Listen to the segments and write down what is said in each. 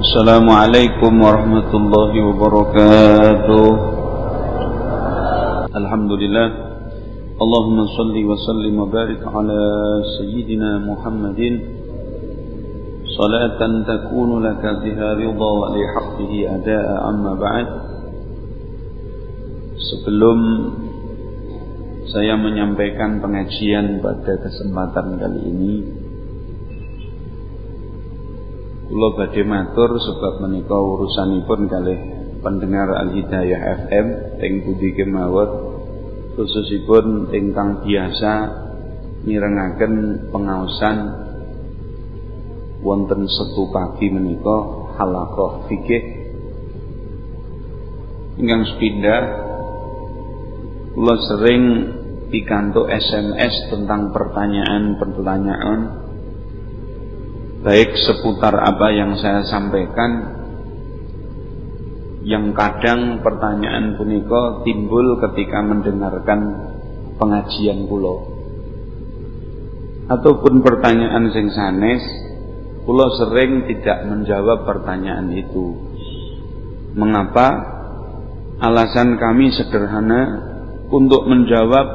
السلام عليكم ورحمة الله وبركاته الحمد لله اللهم صل وسلم وبارك على سيدنا محمد صلاة تكون لك بها رضا ولحقه أداء أما بعد Sebelum saya menyampaikan pengajian pada kesempatan kali ini Kula badhe matur sebab menika urusanipun kalih pendengar Al Hidayah FM ing budi kemawon khususipun ingkang biasa mirengaken pengaosan wonten setu pagi menika halaqah fikih. Ingkang sepindah kula sering pikantuk SMS tentang pertanyaan-pertanyaan baik seputar apa yang saya sampaikan yang kadang pertanyaan punika timbul ketika mendengarkan pengajian kula. Ataupun pertanyaan sing sanes kula sering tidak menjawab pertanyaan itu. Mengapa? Alasan kami sederhana untuk menjawab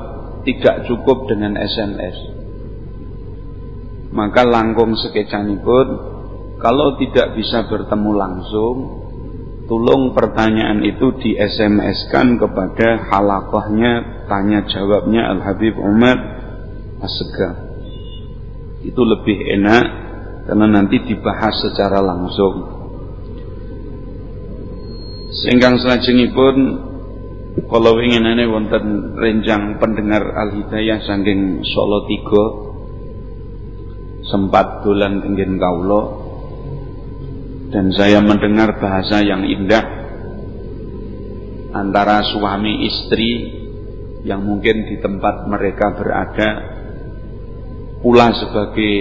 tidak cukup dengan SMS. Maka langkung sekecanipun kalau tidak bisa bertemu langsung, tolong pertanyaan itu di SMS-kan kepada halakohnya tanya jawabnya Al Habib Umar Asegaf. Itu lebih enak karena nanti dibahas secara langsung. Sehingga pun kalau inginane wonten renjang pendengar Al Hidayah saking Solo tiga sempat dolan tenggen kaulo. Dan saya mendengar bahasa yang indah antara suami istri yang mungkin di tempat mereka berada pula sebagai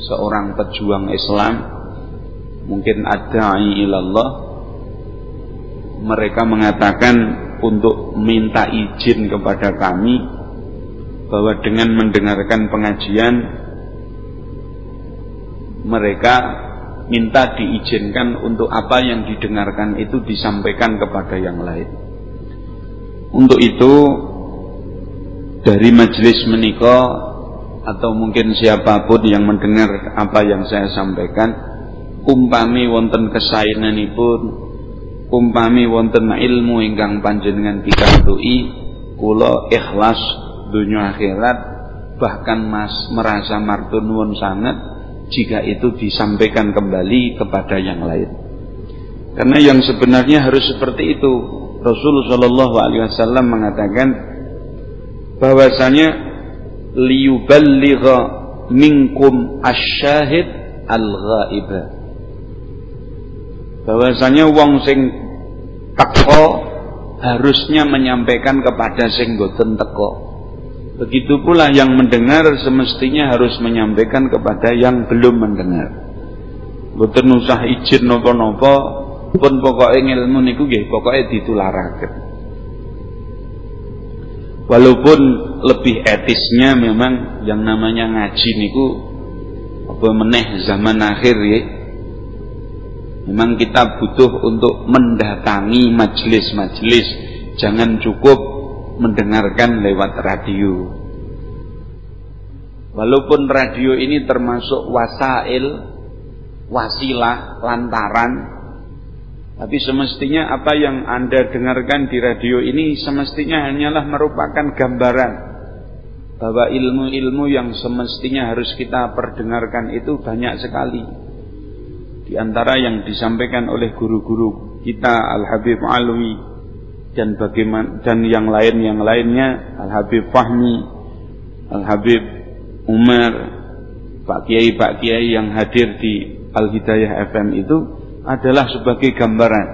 seorang pejuang Islam mungkin ada ilallah mereka mengatakan untuk minta izin kepada kami bahwa dengan mendengarkan pengajian mereka minta diizinkan untuk apa yang didengarkan itu disampaikan kepada yang lain. Untuk itu dari majelis menikah atau mungkin siapa pun yang mendengar apa yang saya sampaikan umpami wonten pun umpami wonten ilmu ingkang panjenengan pikantui kula ikhlas dunia akhirat bahkan mas merasa martun nuwun sangat jika itu disampaikan kembali kepada yang lain. Karena yang sebenarnya harus seperti itu. Rasulullah Shallallahu Alaihi Wasallam mengatakan bahwasanya liyuballigha minkum asyahid al-ghaibah bahwasanya wong sing teko harusnya menyampaikan kepada sing boten teko. Begitu pula yang mendengar semestinya harus menyampaikan kepada yang belum mendengar. Boten usah izin nopo-nopo pun pokoknya ilmu niku nggih pokoknya ditularaken. Walaupun lebih etisnya memang yang namanya ngaji niku apa meneh zaman akhir ya Memang kita butuh untuk mendatangi majelis-majelis, jangan cukup mendengarkan lewat radio. Walaupun radio ini termasuk wasail, wasilah, lantaran, tapi semestinya apa yang Anda dengarkan di radio ini semestinya hanyalah merupakan gambaran bahwa ilmu-ilmu yang semestinya harus kita perdengarkan itu banyak sekali di antara yang disampaikan oleh guru-guru kita Al Habib Alwi dan bagaimana dan yang lain yang lainnya Al Habib Fahmi, Al Habib Umar, Pak Kiai Pak Kiai yang hadir di Al Hidayah FM itu adalah sebagai gambaran.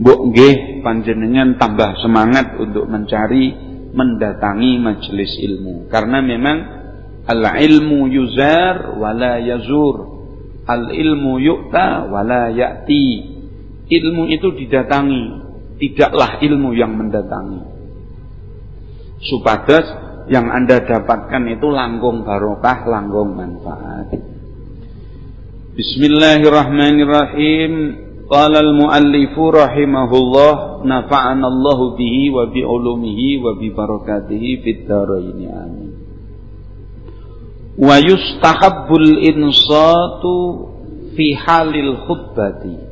Mbok nggih panjenengan tambah semangat untuk mencari mendatangi majelis ilmu karena memang al ilmu yuzar wala yazur Al ilmu yukta wala ya'ti. Ilmu itu didatangi, tidaklah ilmu yang mendatangi. Supados yang Anda dapatkan itu langgung barokah, langgung manfaat. Bismillahirrahmanirrahim. Qala al-muallifu rahimahullah nafa'ana Allah bihi wa bi ulumihi wa bi barakatihi fid dharain amin. Wa yustahabbul insatu fi halil khutbati.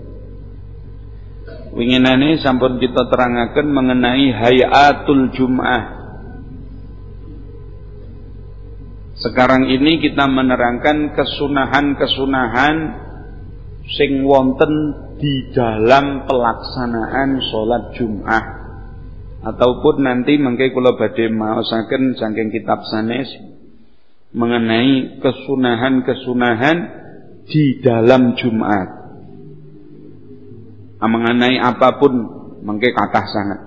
Winginane sampun kita terangaken mengenai hayatul Jum'ah Sekarang ini kita menerangkan kesunahan-kesunahan sing wonten di dalam pelaksanaan sholat Jum'ah ataupun nanti mengke kula badhe maosaken saking kitab sanes mengenai kesunahan-kesunahan di dalam Jumat. Mengenai apa pun mengke kathah sangat.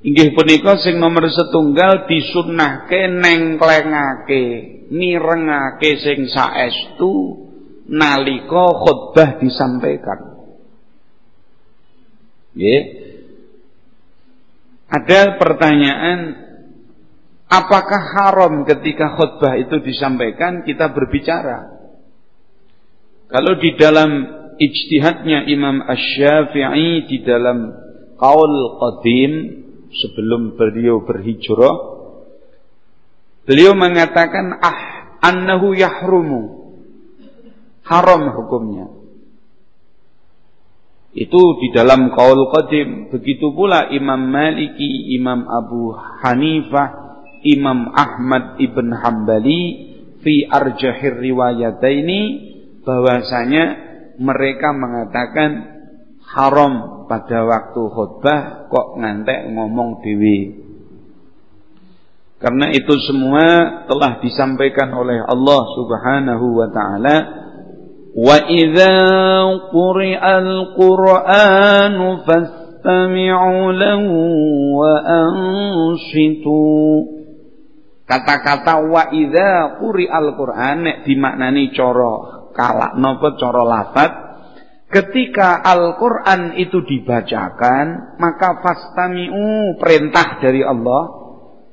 Inggih punika sing nomor setunggal disunnahke nengklengake, mirengake sing saestu nalika khutbah disampaikan. Nggih. Ada pertanyaan apakah haram ketika khutbah itu disampaikan kita berbicara? Kalau di dalam ijtihadnya Imam Asy-Syafi'i di dalam qaul qadim sebelum beliau berhijrah. Beliau mengatakan ah annahu yahrumu. Haram hukumnya. Itu di dalam kaul qadim. Begitu pula Imam Maliki Imam Abu Hanifah Imam Ahmad ibn Hambali fi arjahir riwayataini bahwasanya mereka mengatakan haram pada waktu khutbah kok ngantek ngomong dewi. Karena itu semua telah disampaikan oleh Allah Subhanahu wa taala wa idza quri'al qur'anu fastami'u lahu wa ansitu Kata-kata wa idza quri'al qur'an dimaknani cara kalak napa cara lafaz Ketika Al-Quran itu dibacakan, maka fastami'u perintah dari Allah.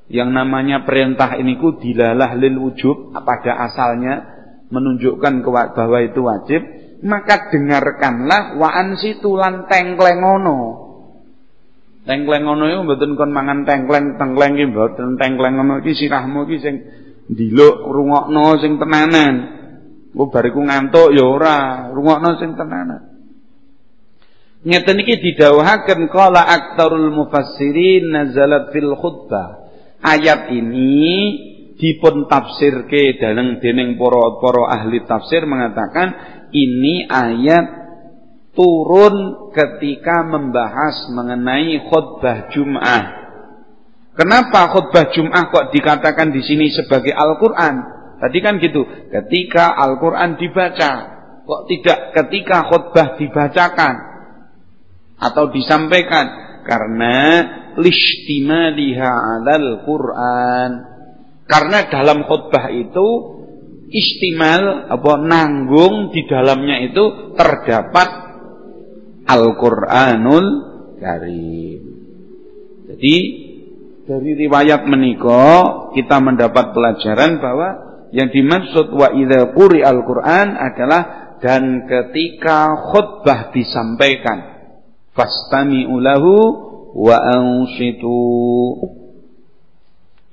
Yang namanya perintah ini ku dilalah lil wujub pada asalnya menunjukkan bahwa itu wajib. Maka dengarkanlah wa ansitu lan tengklengono. Tengklengono itu mboten kon mangan tengkleng tengkleng iki iki sirahmu iki sing ndiluk rungokno sing tenanan. Oh bariku ngantuk ya ora, rungokno sing tenanan. Ngeten iki didhawuhaken qala aktarul mufassirin nazalat fil khutbah. Ayat ini dipun tafsirke dalam dening para para ahli tafsir mengatakan ini ayat turun ketika membahas mengenai khutbah Jum'ah. Kenapa khutbah Jum'ah kok dikatakan di sini sebagai Al-Qur'an? Tadi kan gitu, ketika Al-Quran dibaca, kok tidak ketika khutbah dibacakan atau disampaikan karena listimaliha alal Quran. Karena dalam khutbah itu istimal apa nanggung di dalamnya itu terdapat Al-Qur'anul Karim. Jadi dari riwayat menika kita mendapat pelajaran bahwa yang dimaksud wa idza al Qur'an adalah dan ketika khutbah disampaikan fastami'u lahu wa ansitu.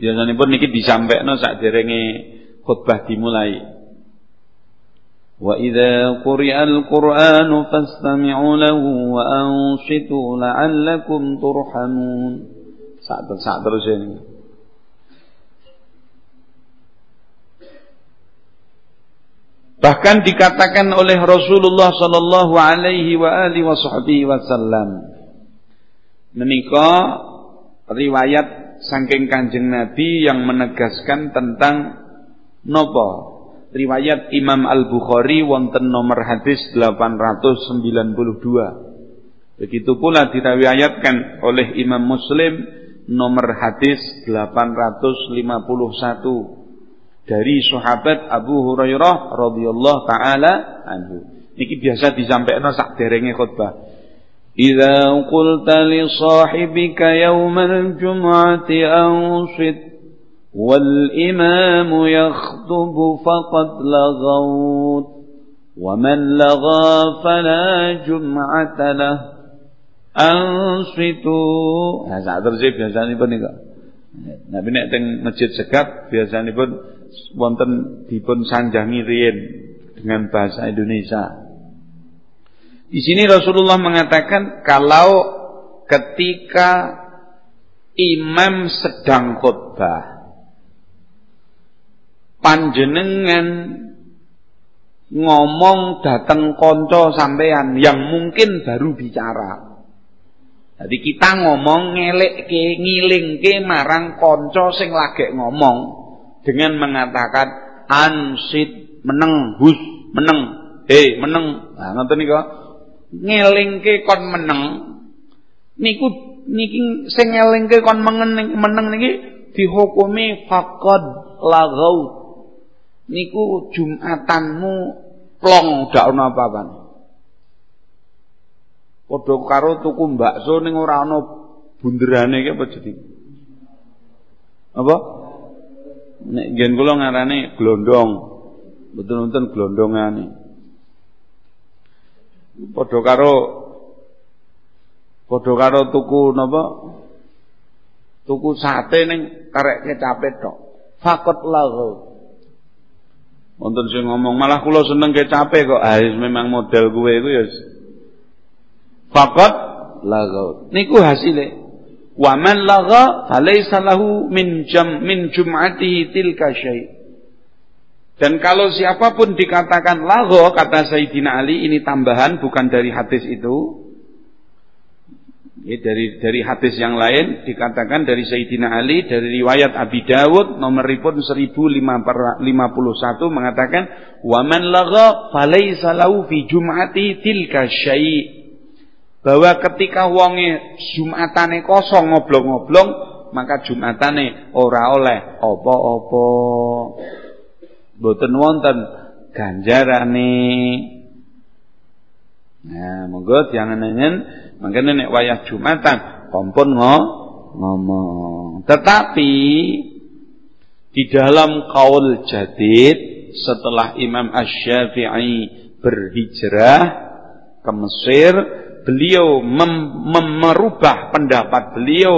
Biasanya pun niki disampaikan saat derenge khutbah dimulai. Al Qur'an fastami'u lahu wa ansitu la'allakum turhamun. Saat terus ini. Bahkan dikatakan oleh Rasulullah sallallahu alaihi wa alihi wasallam. Menika riwayat saking Kanjeng Nabi yang menegaskan tentang nopo. Riwayat Imam Al-Bukhari wonten nomor hadis 892. Begitu pula diriwayatkan oleh Imam Muslim nomor hadis 851 dari sahabat Abu Hurairah radhiyallahu taala anhu. Niki biasa disampaikan sak derenge khotbah. Idza qulta li sahibika yawmal jum'ati anshid wal imam yakhthubu faqad laghawt wa man lagha fala jum'ata lah ansitu. Nah, sak terus biasanya pun niku. Nabi nek teng masjid sekat biasanya pun wonten dipun sanjangi riyen dengan bahasa Indonesia di sini Rasulullah mengatakan kalau ketika imam sedang khutbah panjenengan ngomong datang konco sampean yang mungkin baru bicara. Jadi kita ngomong ngelek ke ngiling ke marang konco sing lagi ngomong dengan mengatakan ansit meneng hus meneng hei meneng nah ngoten nika ngelingke kon meneng niku niki sing ngelingke kon meneng meneng niki dihukumi faqad lagau niku jumatanmu plong gak ono apa-apane. Padha karo tuku bakso ning ora ana bunderane iki apa jadi? Apa? Nek ngen kula ngarane glondong. Betul-betul glondongane. Padha karo padha karo tuku napa? Tuku sate ning karek kecape tok. Fakot lahu. Wonten sing ngomong malah kula seneng kecape kok. Ah memang model gue iku ya. Faqat lagaw. Niku hasile. Wa man lagha falaysa lahu min jam min jum'atihi tilka syai. Dan kalau siapa pun dikatakan lago kata Sayyidina Ali ini tambahan bukan dari hadis itu Ya, dari dari hadis yang lain dikatakan dari Sayyidina Ali dari riwayat Abi Dawud nomor ripun 1051 mengatakan wa man lagha falaisa lahu fi jum'ati tilka syai bahwa ketika wonge Jumatane kosong ngoblong-ngoblong maka Jumatane ora oleh apa-apa. Boten wonten ganjarane. Nah, monggo jangan-jangan Makanya nek wayah Jumatan kompon ngo, ngomong. Tetapi di dalam kaul jadid setelah Imam Asy-Syafi'i berhijrah ke Mesir, beliau mem merubah pendapat beliau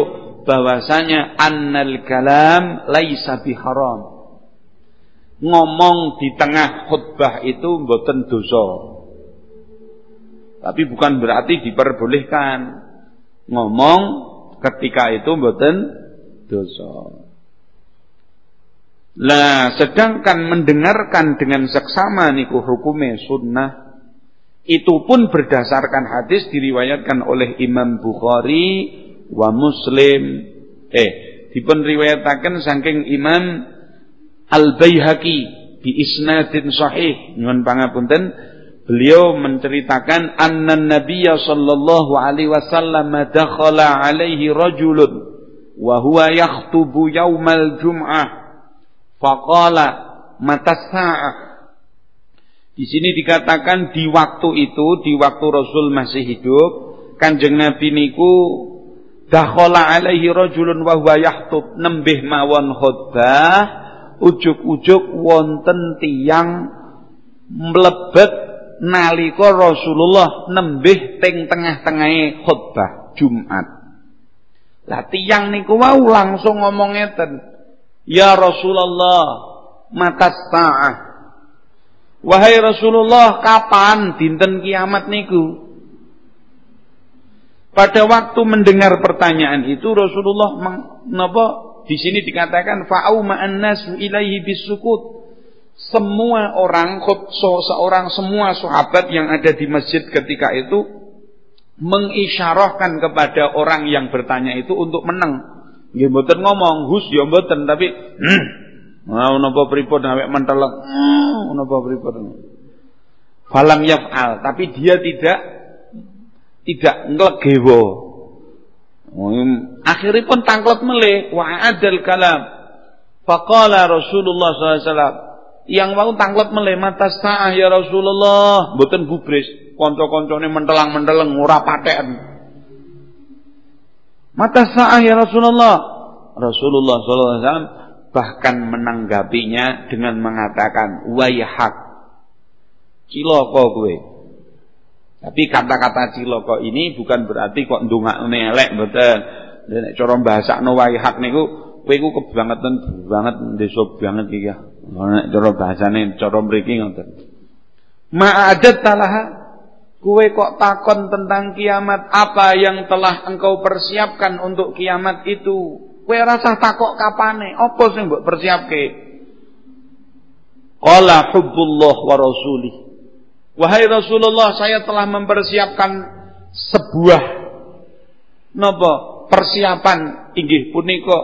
bahwasanya annal kalam laisa biharam. Ngomong di tengah khutbah itu mboten dosa. Tapi bukan berarti diperbolehkan ngomong ketika itu mboten dosa. Lah sedangkan mendengarkan dengan seksama niku hukumnya sunnah itu pun berdasarkan hadis diriwayatkan oleh Imam Bukhari wa Muslim. Eh dipun riwayataken saking Imam Al Baihaqi bi isnadin sahih. Nyuwun pangapunten. Beliau menceritakan anna Nabiya sallallahu alaihi wasallam dakhala alaihi rajulun wa huwa yakhutubu yaumal jum'ah. Faqala mata sa'ah Di sini dikatakan di waktu itu di waktu Rasul masih hidup Kanjeng Nabi niku dakhala alaihi rajulun wa huwa yahtub nembih mawon khutbah ujuk-ujuk wonten tiyang mlebet nalika Rasulullah nembih teng tengah-tengahe khutbah Jumat. Lah tiyang niku wau langsung ngomong ngeten. Ya Rasulullah, mata sa'ah. Wahai Rasulullah, kapan dinten kiamat niku? Pada waktu mendengar pertanyaan itu Rasulullah napa di sini dikatakan fa'au ma'an nasu ilaihi bisukut semua orang seorang semua sahabat yang ada di masjid ketika itu mengisyarahkan kepada orang yang bertanya itu untuk menang. Nggih mboten ngomong, hus ya tapi mau napa pripun awek mentelek. Hmm, napa pripun. Falam yaf'al, tapi dia tidak tidak nglegewo. Akhirnya pun tangklet meleh wa adal kalam. Faqala Rasulullah SAW yang mau tanglet melemat sa'ah ya Rasulullah, mboten gubris, kanca-kancane mentelang-menteleng ora paten. Mata sa'ah ya Rasulullah. Rasulullah sallallahu alaihi wasallam bahkan menanggapinya dengan mengatakan wayhak. Cilaka kowe. Tapi kata-kata cilaka ini bukan berarti kok ndongakne elek mboten. Nek cara bahasakno wae hak niku kowe iku kebangetan banget desa banget iki ya. Nek cara bahasane cara mriki ngoten. Ma'adat talaha Kue kok takon tentang kiamat apa yang telah engkau persiapkan untuk kiamat itu? Kue rasa takok kapane? Apa sing mbok persiapke? Qala hubbullah wa rasulih. Wahai Rasulullah, saya telah mempersiapkan sebuah napa persiapan inggih punika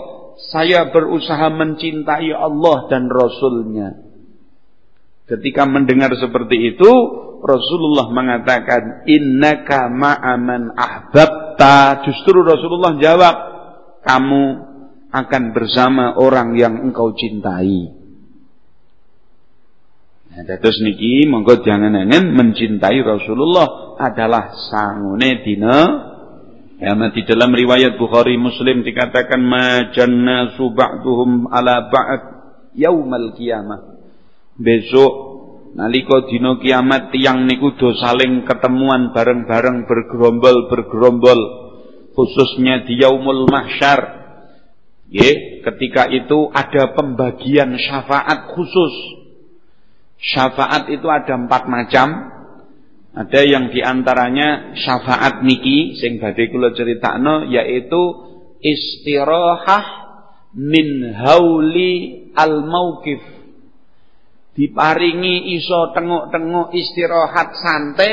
saya berusaha mencintai Allah dan Rasulnya. Ketika mendengar seperti itu, Rasulullah mengatakan, Innaka ma'aman ahbabta. Justru Rasulullah jawab, kamu akan bersama orang yang engkau cintai. Nah, terus niki monggo jangan angen mencintai Rasulullah adalah sangune dina Ya, di dalam riwayat Bukhari Muslim dikatakan majanna ba'duhum ala ba'd yaumal qiyamah. Besok nalika dina kiamat tiang niku do saling ketemuan bareng-bareng bergerombol-bergerombol khususnya di yaumul mahsyar. Ye, ketika itu ada pembagian syafaat khusus. Syafaat itu ada empat macam. Ada yang di antaranya syafaat niki sing badhe kula critakno yaitu istirahah min hauli al mauqif. Diparingi iso tengok-tengok istirahat santai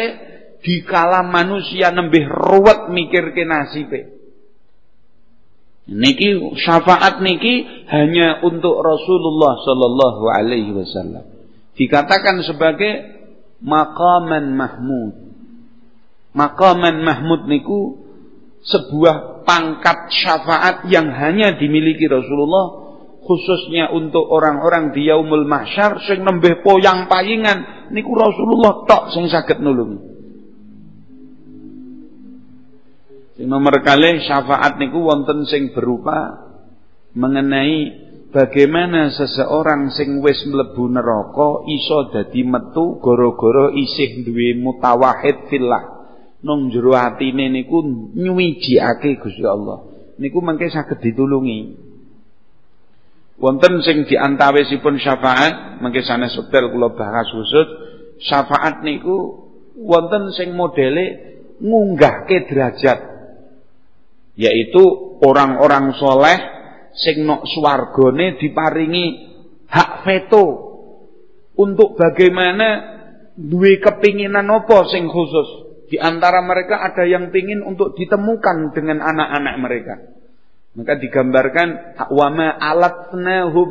dikala manusia nembih ruwet mikirke nasibe. Niki syafaat niki hanya untuk Rasulullah sallallahu alaihi wasallam. Dikatakan sebagai maqaman mahmud. Maqaman mahmud niku sebuah pangkat syafaat yang hanya dimiliki Rasulullah khususnya untuk orang-orang di yaumul mahsyar sing nembeh poyang payingan niku Rasulullah tok sing saged nulungi. Sing nomor kali syafaat niku wonten sing berupa mengenai bagaimana seseorang sing wis mlebu neraka iso dadi metu gara-gara isih duwe mutawahid fillah. Nang jero atine niku nyuwijiake Gusti Allah. Niku mengke saged ditulungi. Wonten sing diantawisipun syafaat mengke sanes wekdal kula bahas khusus syafaat niku wonten sing modele ngunggahke derajat yaitu orang-orang soleh sing nok swargane diparingi hak veto untuk bagaimana duwe kepinginan apa sing khusus. Di antara mereka ada yang pingin untuk ditemukan dengan anak-anak mereka. Maka digambarkan wama alatnahum.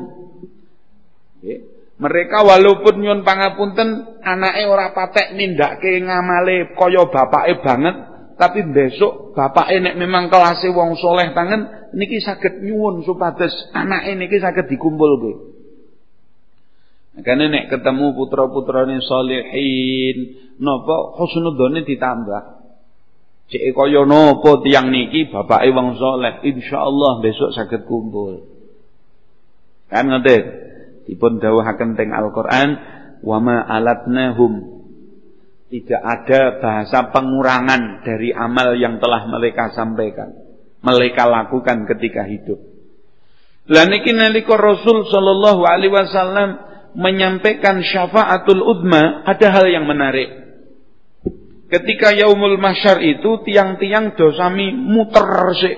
Ya. Mereka walaupun nyun pangapunten anake ora patek nindakake ngamale kaya bapake banget, tapi besok bapak nek memang kelasé wong soleh tangan niki saged nyuwun supados anake niki saged dikumpulke. Makanya nek ketemu putra-putrane salihin napa husnudzone ditambah. Cek kaya napa tiyang niki bapake wong saleh, insyaallah besok saged kumpul. Kan ngoten. Dipun dawuhaken teng Al-Qur'an, "Wa ma alatnahum tidak ada bahasa pengurangan dari amal yang telah mereka sampaikan, mereka lakukan ketika hidup. Lah niki nalika Rasul sallallahu alaihi wasallam menyampaikan syafaatul udma, ada hal yang menarik. Ketika yaumul mahsyar itu tiang-tiang dosami muter sik.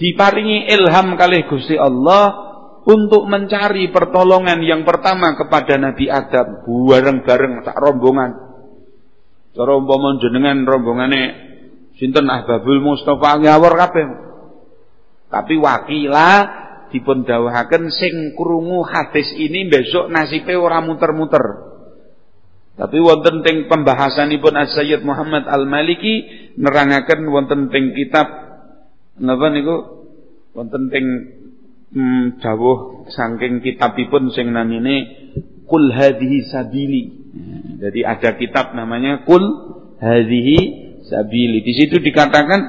Diparingi ilham kali Gusti Allah untuk mencari pertolongan yang pertama kepada Nabi Adam bareng-bareng tak rombongan Cara umpama jenengan rombongane sinten Ahbabul Mustofa ngawur kabeh. Tapi wakila dipun dawuhaken sing krungu hadis ini besok nasibe ora muter-muter. Tapi wonten teng pembahasanipun As-Sayyid Muhammad Al-Maliki nerangaken wonten teng kitab napa niku wonten teng hmm, dawuh saking kitabipun sing namine Kul hadhihi sabili jadi ada kitab namanya Kul Hadhihi Sabili. Di situ dikatakan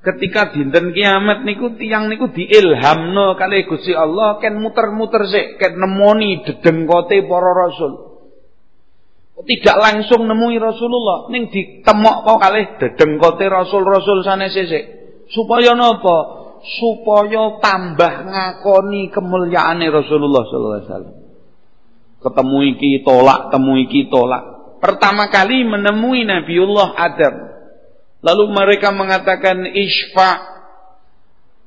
ketika dinten kiamat niku tiang niku diilhamno kali Gusti Allah ken muter-muter sik ken nemoni dedengkote para rasul. tidak langsung nemui Rasulullah ning ditemok kok kalih dedengkote rasul-rasul sanesese supaya napa supaya tambah ngakoni kemuliaane Rasulullah sallallahu alaihi wasallam ketemu iki tolak temu iki tolak. Pertama kali menemui Nabiullah Adam. Lalu mereka mengatakan isfa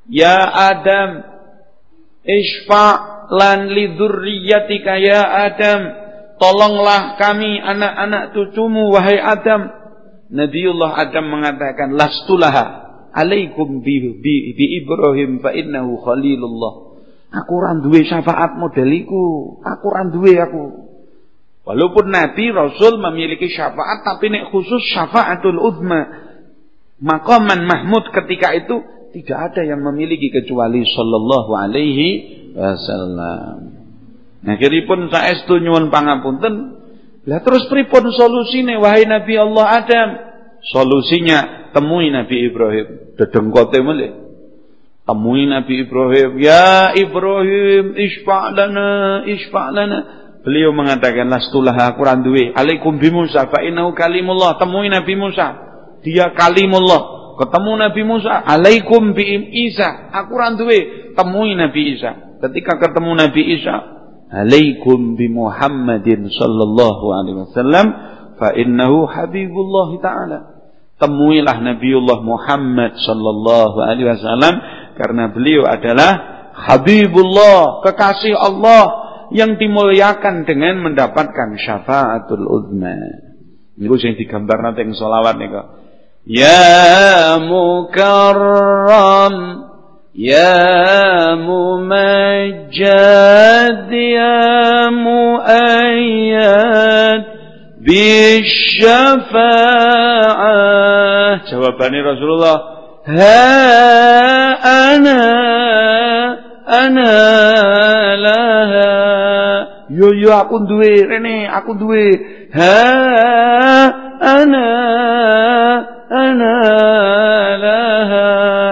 ya Adam isfa lan lidurriyatika ya Adam. Tolonglah kami anak-anak cucumu wahai Adam. Nabiullah Adam mengatakan lastulaha alaikum bi, bi, bi Ibrahim fa innahu khalilullah. Aku ora duwe syafaat modeliku. Aku ora duwe aku. Walaupun Nabi Rasul memiliki syafaat tapi nek khusus syafaatul uzma maqaman Mahmud ketika itu tidak ada yang memiliki kecuali sallallahu alaihi wasallam. Nah kiripun saestu nyuwun pangapunten. Lah terus pripun solusine wahai Nabi Allah Adam? Solusinya temui Nabi Ibrahim dedengkote melih temui Nabi Ibrahim ya Ibrahim isfa' lana isfa' lana. Beliau mengatakan lastulah aku randuwe alaikum bi Musa fa innahu kalimullah. Temui Nabi Musa. Dia kalimullah. Ketemu Nabi Musa. Alaikum bi Isa. Aku randuwe temui Nabi Isa. Ketika ketemu Nabi Isa alaikum bi Muhammadin sallallahu alaihi wasallam fa innahu habibullah taala. Temuilah Nabiullah Muhammad sallallahu alaihi wasallam karena beliau adalah Habibullah, kekasih Allah yang dimuliakan dengan mendapatkan syafaatul uzma. Niku sing digambar nanti ing selawat niku. Ya mukarram Ya mumajjad Ya muayyad bisyafa'ah jawabannya Rasulullah ha ana ana laha yo yo aku duwe rene aku duwe. Ha ana ana laha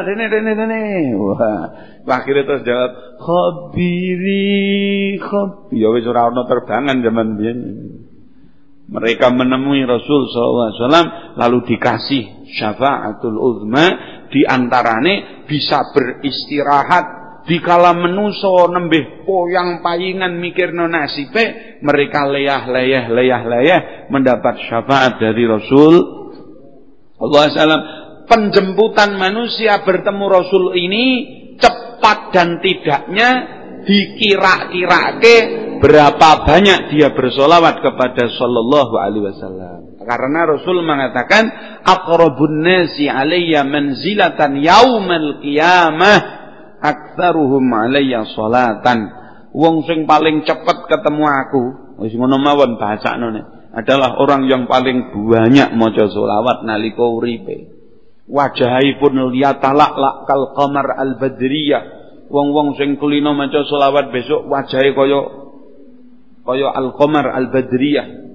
rene rene rene. Wah. Akhirnya terus jawab khabiri khab ya wis ora ana terbangan zaman biyen. Mereka menemui Rasul SAW lalu dikasih syafaatul uzma diantarane bisa beristirahat dikala menuso nembih poyang payingan mikirno nasibe mereka leyah leyah leyah leyah mendapat syafaat dari Rasul Allah SAW penjemputan manusia bertemu Rasul ini cepat dan tidaknya dikira-kirake berapa banyak dia bersolawat kepada Sallallahu Alaihi Wasallam. Karena Rasul mengatakan, akrabun nasi alayya manzilatan yaumal qiyamah aktsaruhum alayya salatan. Wong sing paling cepat ketemu aku, wis ngono mawon bahasane, adalah orang yang paling banyak maca selawat nalika uripe. Wajahipun liyatalak kal qamar al-badriyah. Wong-wong sing kulino maca selawat besok wajahe kaya kaya al-qamar al-badriyah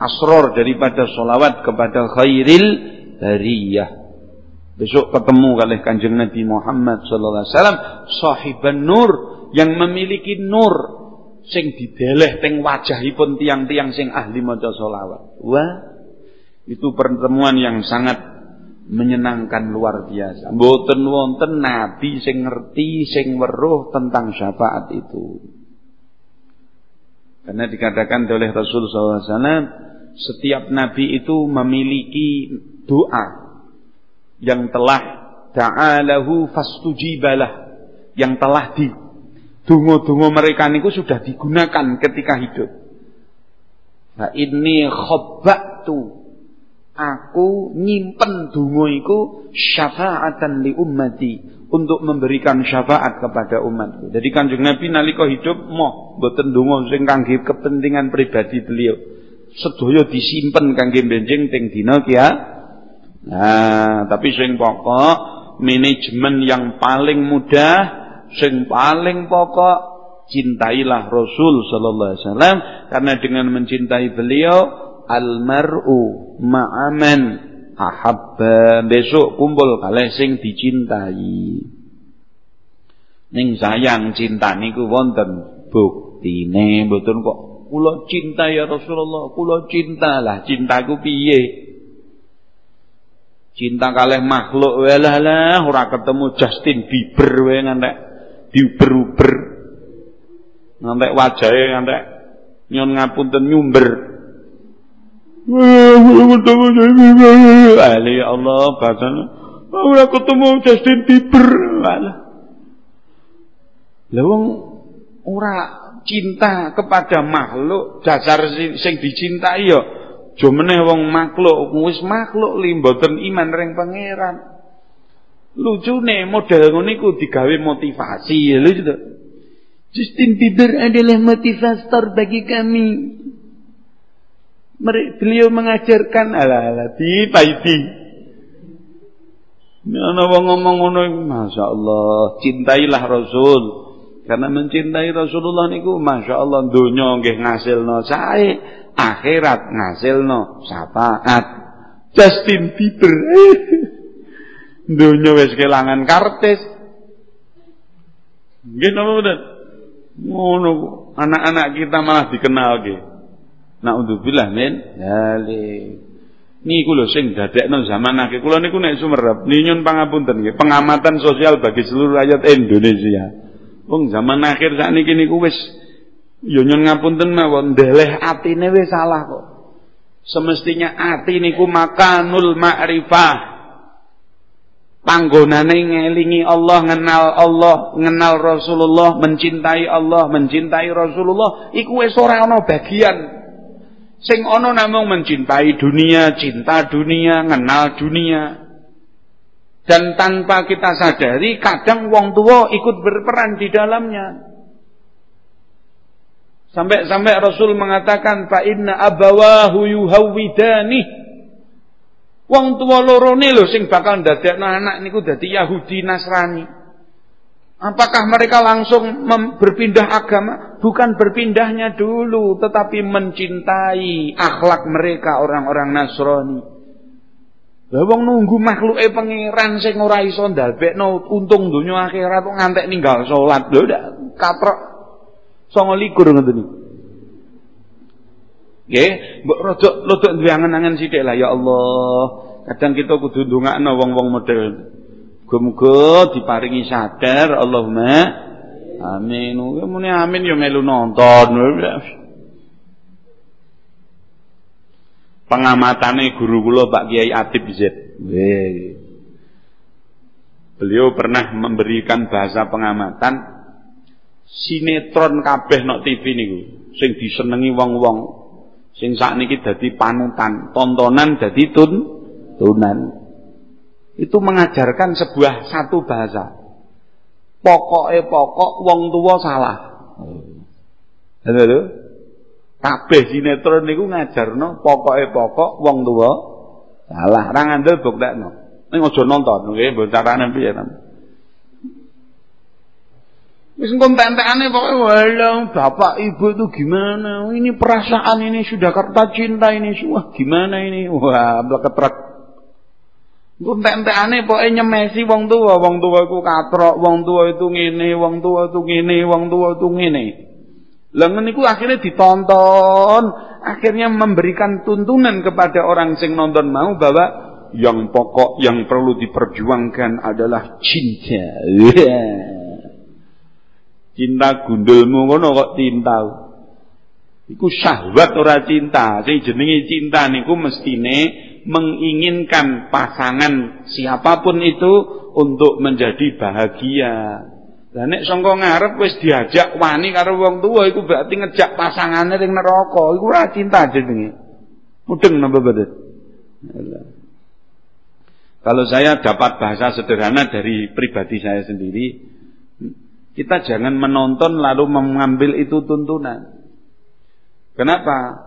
asror daripada solawat kepada khairil bariyah besok ketemu kali kanjeng Nabi Muhammad sallallahu alaihi wasallam sahiban nur yang memiliki nur sing dideleh teng wajahipun tiang-tiang sing ahli maca solawat wah itu pertemuan yang sangat menyenangkan luar biasa. Mboten wonten nabi sing ngerti sing weruh tentang syafaat itu. Karena dikatakan oleh Rasul SAW, setiap nabi itu memiliki doa yang telah ta'alahu fastujibalah yang telah di dungo-dungo mereka niku sudah digunakan ketika hidup. Nah ini khobbatu aku nyimpen dungo iku syafaatan li ummati untuk memberikan syafaat kepada umatku. Jadi Kanjeng Nabi nalika hidup moh boten donga sing kangge kepentingan pribadi beliau. Sedaya disimpen kangge benjing teng dina kia. Nah, tapi sing pokok manajemen yang paling mudah, sing paling pokok cintailah Rasul sallallahu alaihi wasallam karena dengan mencintai beliau almar'u ma'aman ahabba besok kumpul kalih sing dicintai ning sayang cinta niku wonten buktine mboten kok Kula cinta ya Rasulullah, kula cinta lah, cintaku piye? Cinta kalih makhluk wae lah lah ora ketemu Justin Bieber wae ngantek diuber-uber. Ngantek wajahe ngantek nyon ngapunten nyumber. Ali ya Allah bahasane ora ketemu Justin Bieber. Lah wong ora cinta kepada makhluk dasar sing dicintai ya Jumene wong makhluk, wis makhluk li mboten iman ring pangeran. Lucune model ngono iku digawe motivasi, lho itu. Justin Bieber adalah motivator bagi kami. Beliau mengajarkan ala-ala di paiti. Ana wong ngomong ngono Masya Allah, cintailah Rasul. Karena mencintai Rasulullah niku Masya Allah dunya nggih ngasilno sae akhirat ngasilno syafaat. Justin Bieber dunia wis kelangan kartis. Nggih napa mboten? Ngono anak-anak kita malah dikenal nggih. Naudzubillah min dzalik niku lho sing dadekno zaman akhir kula niku nek sumerep nyuwun pangapunten nggih. Pengamatan sosial bagi seluruh rakyat Indonesia wong zaman akhir sakniki niku wis Ya nyun ngapunten mawon ndeleh atine wis salah kok. Semestinya ati niku makanul ma'rifah. Panggonane ngelingi Allah, ngenal Allah, ngenal Rasulullah, mencintai Allah, mencintai Rasulullah, iku wis ora ana bagian. Sing ana namung mencintai dunia, cinta dunia, ngenal dunia. Dan tanpa kita sadari kadang wong tua ikut berperan di dalamnya. Sampai-sampai Rasul mengatakan fa inna abawahu yuhawwidani. Wong tua lorone lho sing bakal ndadekno anak niku dadi Yahudi Nasrani. Apakah mereka langsung berpindah agama? Bukan berpindahnya dulu, tetapi mencintai akhlak mereka orang-orang Nasrani. Lah wong nunggu makhluke pangeran sing ora iso ndadekno untung donya akhirat kok ngantek ninggal salat. Lho ndak katrok songo likur ngoten niku. Nggih, mbok rodok rodok duwe angen-angen sithik lah ya Allah. Kadang kita kudu ndongakno wong-wong model. Muga-muga diparingi sadar Allahumma amin. Muni amin ya melu nonton. Pengamatane guru kula Pak Kiai Atib Z. Beliau pernah memberikan bahasa pengamatan sinetron kabeh nok TV niku sing disenengi wong-wong sing sakniki dadi panutan, tontonan dadi tun tunan. Itu mengajarkan sebuah satu bahasa. Pokoke pokok wong tua salah. Lho. Kabeh sinetron niku ngajarno pokoke pokok wong tua salah. Ora ngandel buktekno. Ning aja nonton nggih, mbok carane piye Wis kontentekane pokoknya walau bapak ibu itu gimana? Ini perasaan ini sudah kata cinta ini wah gimana ini? Wah bleketrak. Kontentekane pokoknya nyemesi wong tua, wong tua itu katrok, wong tua itu ngene, wong tua itu ngene, wong tua itu ngene. Lengan itu akhirnya ditonton, akhirnya memberikan tuntunan kepada orang sing nonton mau bahwa yang pokok yang perlu diperjuangkan adalah cinta. Cinta gundulmu ngono kok cinta. Iku syahwat ora cinta. Sing jenenge cinta niku mestine menginginkan pasangan siapa pun itu untuk menjadi bahagia. Lah nek sangka ngarep wis diajak wani karo wong tua iku berarti ngejak pasangane ning neraka. Iku ora cinta jenenge. Mudeng napa betul? Kalau saya dapat bahasa sederhana dari pribadi saya sendiri, kita jangan menonton lalu mengambil itu tuntunan. Kenapa?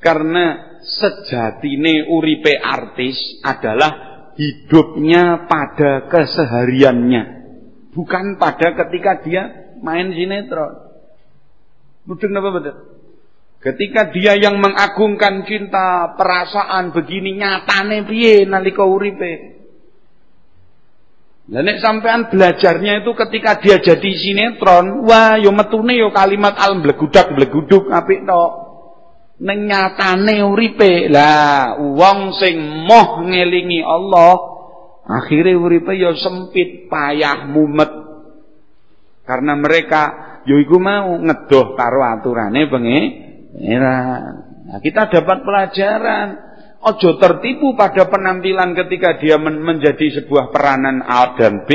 Karena sejatine uripe artis adalah hidupnya pada kesehariannya. Bukan pada ketika dia main sinetron. Betul apa betul? Ketika dia yang mengagungkan cinta, perasaan begini nyatane piye nalika uripe? Lah nek sampean belajarnya itu ketika dia jadi sinetron, wah yo metune yo kalimat al blegudak bleguduk apik tok. ning nyatane uripe. Lah wong sing moh ngelingi Allah akhirnya uripe ya sempit, payah, mumet. Karena mereka yo iku mau ngedoh karo aturane pangeran. Nah, kita dapat pelajaran ojo tertipu pada penampilan ketika dia men menjadi sebuah peranan A dan B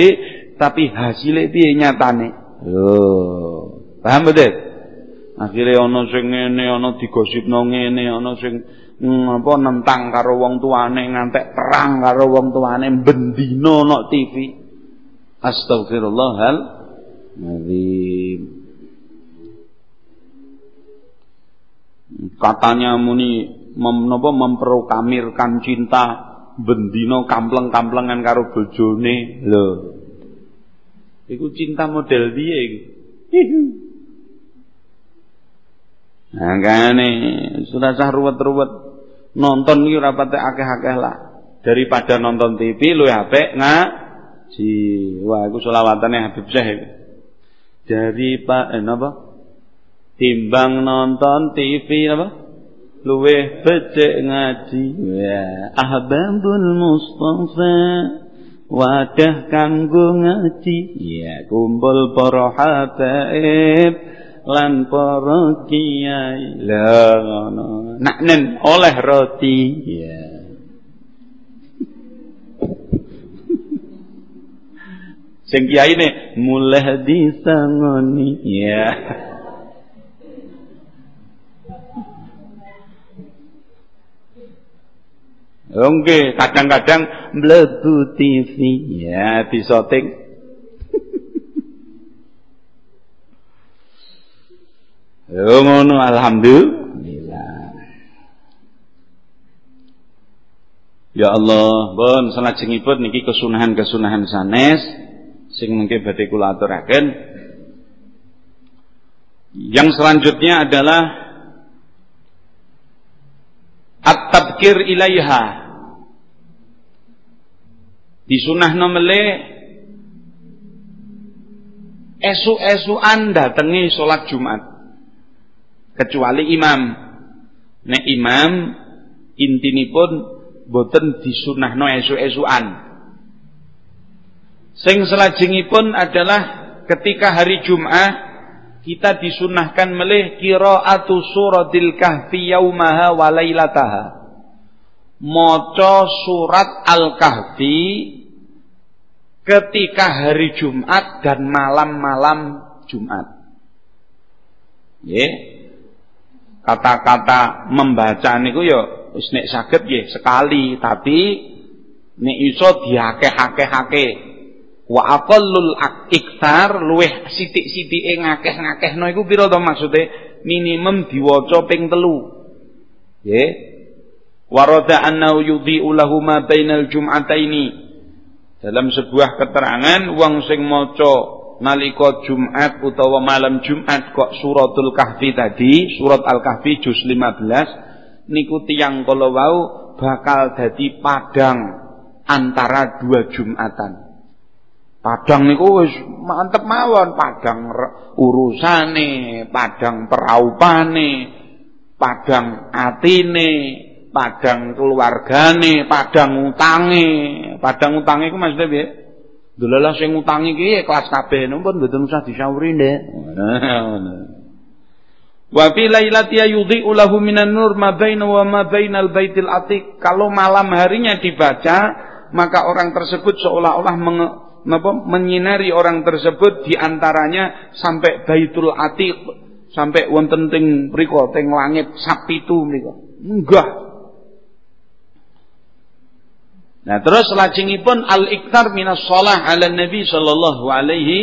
tapi hasilnya piye nyatane. Yo, paham betul? Akhirnya ana sing ngene, ana digosipno ngene, ana sing apa nentang karo wong tuane ngantek perang karo wong tuane bendino no TV. Astagfirullahal azim. Katanya muni mem, apa, memproklamirkan cinta bendino kampleng-kamplengan karo bojone. Lho. Iku cinta model piye iku? Nah, kane sudah sah ruwet-ruwet nonton iki ora patek akeh-akeh lah. Daripada nonton TV lu apik ngaji. Wah, iku selawatane Habib Syekh iki. Dari Pak eh, apa? Timbang nonton TV apa? Luweh becek ngaji. Ya, Ahbabul Mustafa wadah kanggo ngaji. Ya, kumpul para habaib lan para kiai. La ngono nak nen oleh roti. Ya sing kiai ne mulai disangoni. Ya Oke, kadang-kadang mlebu TV ya disoting Ngono alhamdulillah. Ya Allah, bon salajengipun niki kesunahan-kesunahan sanes sing mengke badhe kula aturaken. Yang selanjutnya adalah at-tabkir ilaiha. Disunahno meleh esu-esuan datengi salat Jumat kecuali imam. Nek imam intinipun boten disunahno esu-esuan. Sing selajengipun adalah ketika hari Jumat kita disunahkan melih qiraatu suratil kahfi yaumaha wa lailataha. Maca surat Al-Kahfi ketika hari Jumat dan malam-malam Jumat. Yeah kata-kata membaca niku ya wis nek saged sekali. Tapi nek iso diakeh-akeh-akeh. Wa aqallul iktar luweh sithik-sithike ngakeh-ngakehno iku pira to maksude? Minimum diwaca ping telu. Nggih. Warada annahu yudhi'u lahu ma bainal jum'ataini. Dalam sebuah keterangan wong sing maca nalika Jumat utawa malam Jumat kok suratul kahfi tadi, surat Al-Kahfi juz 15 niku tiyang kala wau bakal dadi padang antara dua Jumatan. Padang niku wis mantep mawon, padang urusane, padang peraupane, padang atine, padang keluargane, padang utange. Padang utange iku maksudnya piye? Dolalah sing ngutangi iki kelas kabeh pun mboten usah disauri ndek. Wa fi lailati yudhi'u lahu minan nur ma baina wa ma bainal baitil atiq. Kalau malam harinya dibaca, maka orang tersebut seolah-olah menyinari orang tersebut di antaranya sampai Baitul Atiq, sampai wonten teng mriku teng langit sapitu mriku. Enggak, Nah terus lajengipun al-iktar minas sholah ala Nabi sallallahu alaihi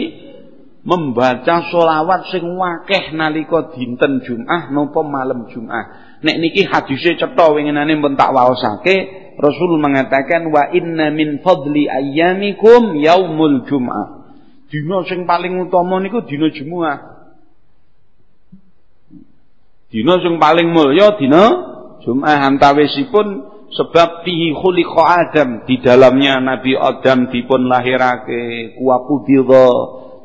membaca sholawat sing wakeh nalika dinten Jumat napa malam Jumat. Nek niki hadise cetha winginane pun tak waosake Rasul mengatakan wa inna min fadli ayyamikum yaumul Jumat. Dina sing paling utama niku dina Jumat. Dina sing paling mulya dina Jumat antawisipun sebab fihi khuliqa Adam di dalamnya Nabi Adam dipun lahirake kuwakubidha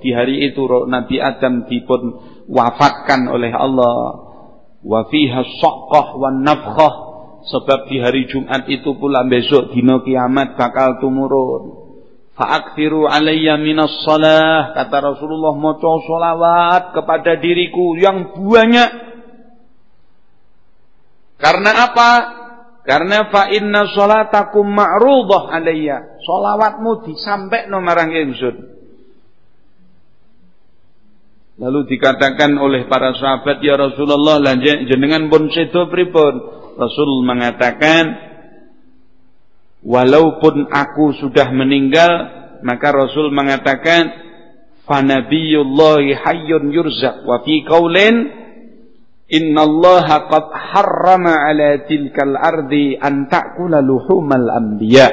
di hari itu Nabi Adam dipun wafatkan oleh Allah wa fiha wan sebab di hari Jumat itu pula besok dino kiamat bakal tumurun Fa'akthiru alayya minas salah. Kata Rasulullah, moco solawat kepada diriku yang banyak. Karena apa? Karena fa inna salatakum ma'rudah alayya. Solawatmu disampai nomarang ingsun. Lalu dikatakan oleh para sahabat, Ya Rasulullah, jenengan pun sedo pripun? Rasul mengatakan, walaupun aku sudah meninggal maka Rasul mengatakan fanabiyullahi hayyun yurzaq wa fi qaulin innallaha qad harrama ala tilkal ardi an ta'kula luhumal anbiya.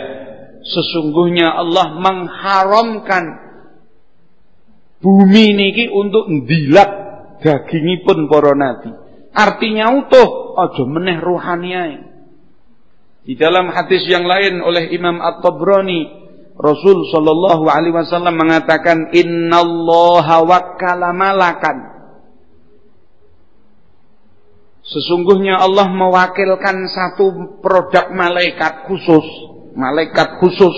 Sesungguhnya Allah mengharamkan bumi niki untuk ndilak dagingipun para nabi. Artinya utuh aja meneh rohaniae di dalam hadis yang lain oleh Imam At-Tabrani, Rasul sallallahu alaihi wasallam mengatakan innallaha wakkala malakan. Sesungguhnya Allah mewakilkan satu produk malaikat khusus, malaikat khusus.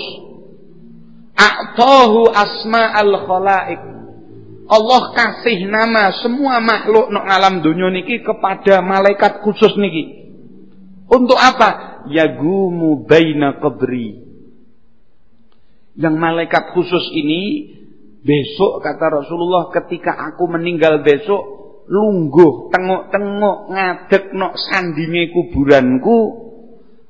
A'tahu asma al khalaik. Allah kasih nama semua makhluk no alam dunia niki kepada malaikat khusus niki. Untuk apa? yagumu baina qabri. Yang malaikat khusus ini besok kata Rasulullah ketika aku meninggal besok lungguh tengok-tengok ngadek nok sandinge kuburanku.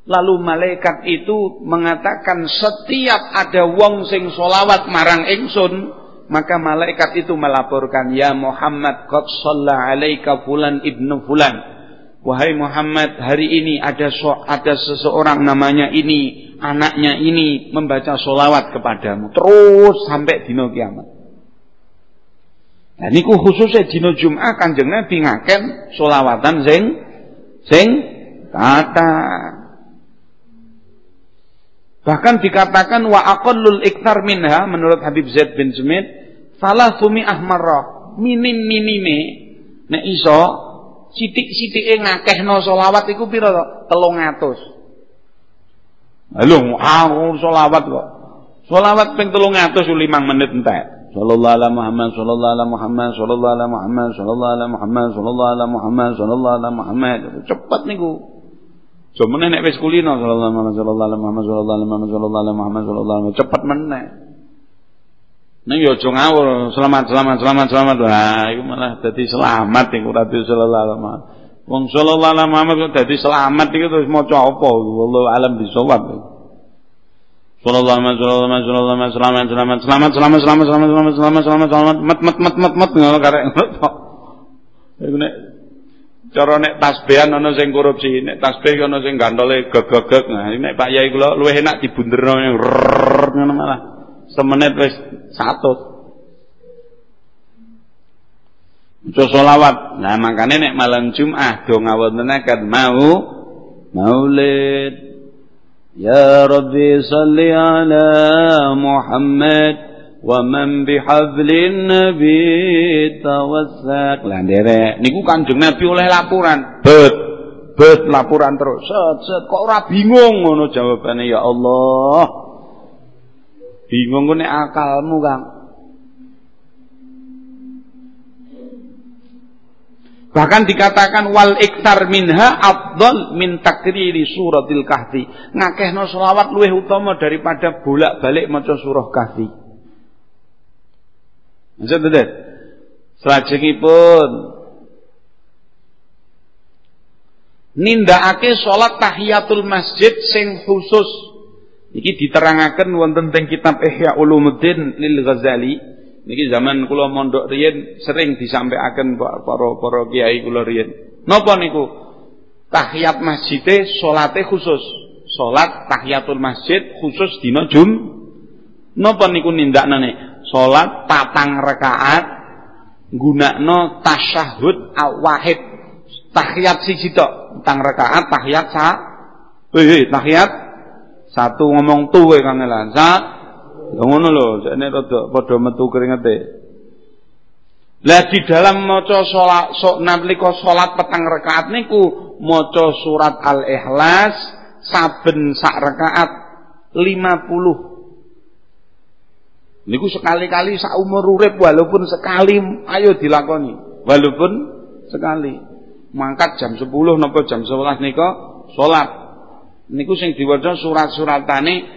Lalu malaikat itu mengatakan setiap ada wong sing solawat marang ingsun. Maka malaikat itu melaporkan ya Muhammad qad shalla alaika fulan ibnu fulan. Wahai Muhammad, hari ini ada so, ada seseorang namanya ini, anaknya ini membaca solawat kepadamu. Terus sampai dino kiamat. Nah niku khususnya dino Jumat Kanjeng Nabi ngaken solawatan sing sing kata. Bahkan dikatakan wa aqallul iktar minha menurut Habib Zaid bin Smith salah sumi ahmarrah minim minime nek iso Sitik-sitike ngakehno selawat iku pira to? 300. Lho, aku selawat kok. Selawat ping 300 5 menit entek. صلى الله على محمد صلى الله على محمد صلى الله على محمد صلى الله على محمد صلى الله على محمد صلى الله على Muhammad cepat niku so meneh nek wis kulino sallallahu alaihi sallallahu alaihi Muhammad sallallahu alaihi Muhammad sallallahu alaihi Muhammad sallallahu alaihi cepat meneh ning yo aja ngawur selamat selamat selamat selamat lah iku malah dadi selamat iku ora sallallahu alaihi Muhammad wong sallallahu alaihi Muhammad dadi selamat iku terus maca apa wallahu alam bisawab Sallallahu alaihi wasallam, sallallahu alaihi wasallam, selamat selamat selamat selamat selamat selamat selamat selamat selamat mat mat mat mat mat ngono karek ngono. Iku nek cara nek tasbihan ana sing korupsi, nek tasbih ana sing gantole gegegeg. Nah, nek Pak Yai kula luwih enak dibunderno ngono malah. Semenit wis satu. Itu solawat. Nah makanya nek malam Jum'ah do ngawontenaken mau maulid. Rabbi salli ala Muhammad wa man bihablin nabi tawassak. Lah nderek niku Kanjeng Nabi oleh laporan. Bet bet laporan terus. Set set kok ora bingung ngono jawabane ya Allah. Bingung nek akalmu, Kang. Bahkan dikatakan wal iktar minha afdal min takriri suratil kahfi. Ngakehno selawat luwih utama daripada bolak-balik maca surah kahfi. Maksud tidak? Selajengipun nindakake salat tahiyatul masjid sing khusus Iki diterangaken wonten teng kitab Ihya Ulumuddin lil Ghazali. Niki zaman kula mondok riyen sering disampaikan para para kiai kula riyen. Napa niku? Tahiyat masjide salate khusus. Salat tahiyatul masjid khusus dina Jum. Napa niku nindakane? Salat patang rakaat gunakno tasyahud al-wahid. Tahiyat siji tok, patang rakaat tahiyat sa. Hei, tahiyat satu ngomong tuwe kangelan. Sa ngono lho, jane rada padha metu keringete. Lah di dalam maca salat so, nalika salat petang rakaat niku maca surat Al-Ikhlas saben sak rakaat 50. Niku sekali-kali sak umur urip walaupun sekali ayo dilakoni. Walaupun sekali. Mangkat jam 10 napa jam 11 nika salat. Niku sing diwaca surat-suratane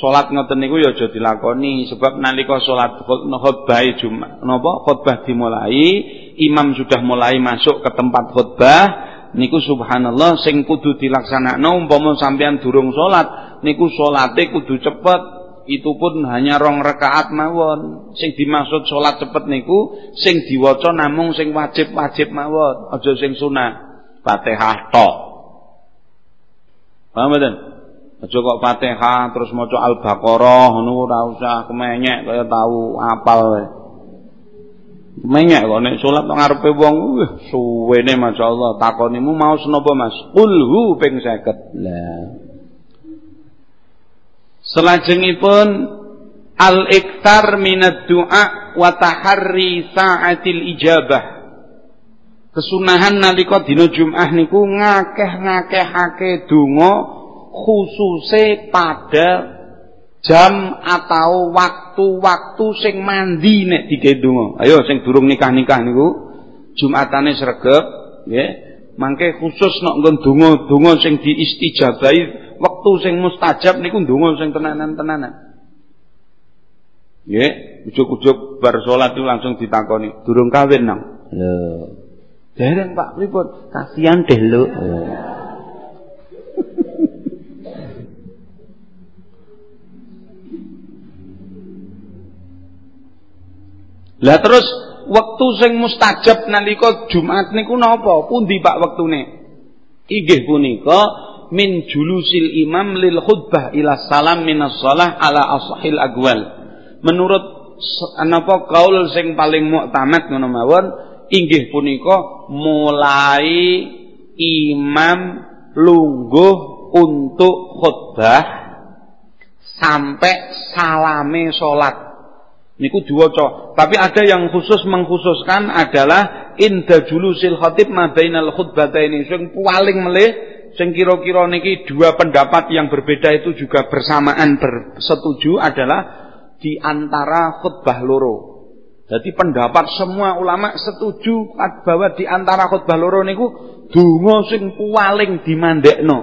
salat ngoten niku ya aja dilakoni. Sebab nalika salat khutbah Jumat napa? Khutbah dimulai imam sudah mulai masuk ke tempat khutbah niku subhanallah sing kudu dilaksanakno umpama sampean durung salat niku salate kudu cepet. Itu pun hanya rong rakaat mawon. Sing dimaksud salat cepet niku sing diwaca namung sing wajib-wajib mawon. Aja sing sunah. Fatihah tok. Paham aja kok Fatihah terus maca Al-Baqarah ngono ora usah kemenyek kaya tahu apal wae Menyek kok nek salat nang ngarepe wong suwene masyaallah takonimu mau senapa Mas? Qulhu ping 50. Lah. Selajengipun al-iktar minad du'a wa taharri sa'atil ijabah. Kesunahan nalika dina Jumat niku ngakeh-ngakehake donga khususe pada jam atau waktu-waktu sing mandi nek digendonga. Ayo sing durung nikah-nikah niku Jumatane sregep nggih. Mangke khusus nek nggon donga-donga sing diistijabahi wektu sing mustajab niku donga sing tenanan-tenanan. Nggih, ujuk-ujuk bar salat langsung ditakoni, durung kawin nang. Lho. Dereng Pak pripun? Kasihan deh lho. Lah terus waktu sing mustajab nalika Jumat niku napa? Pundi Pak wektune? Inggih punika min julusil imam lil khutbah ila salam minas shalah ala ashil agwal. Menurut napa kaul sing paling muktamad ngono mawon inggih punika mulai imam lungguh untuk khutbah sampai salame salat Niku diwaca. Tapi ada yang khusus mengkhususkan adalah inda julusil khatib ma bainal khutbataini. Sing paling melih sing kira-kira niki dua pendapat yang berbeda itu juga bersamaan bersetuju adalah di antara khutbah loro. Jadi pendapat semua ulama setuju bahwa di antara khutbah loro niku donga sing paling dimandekno.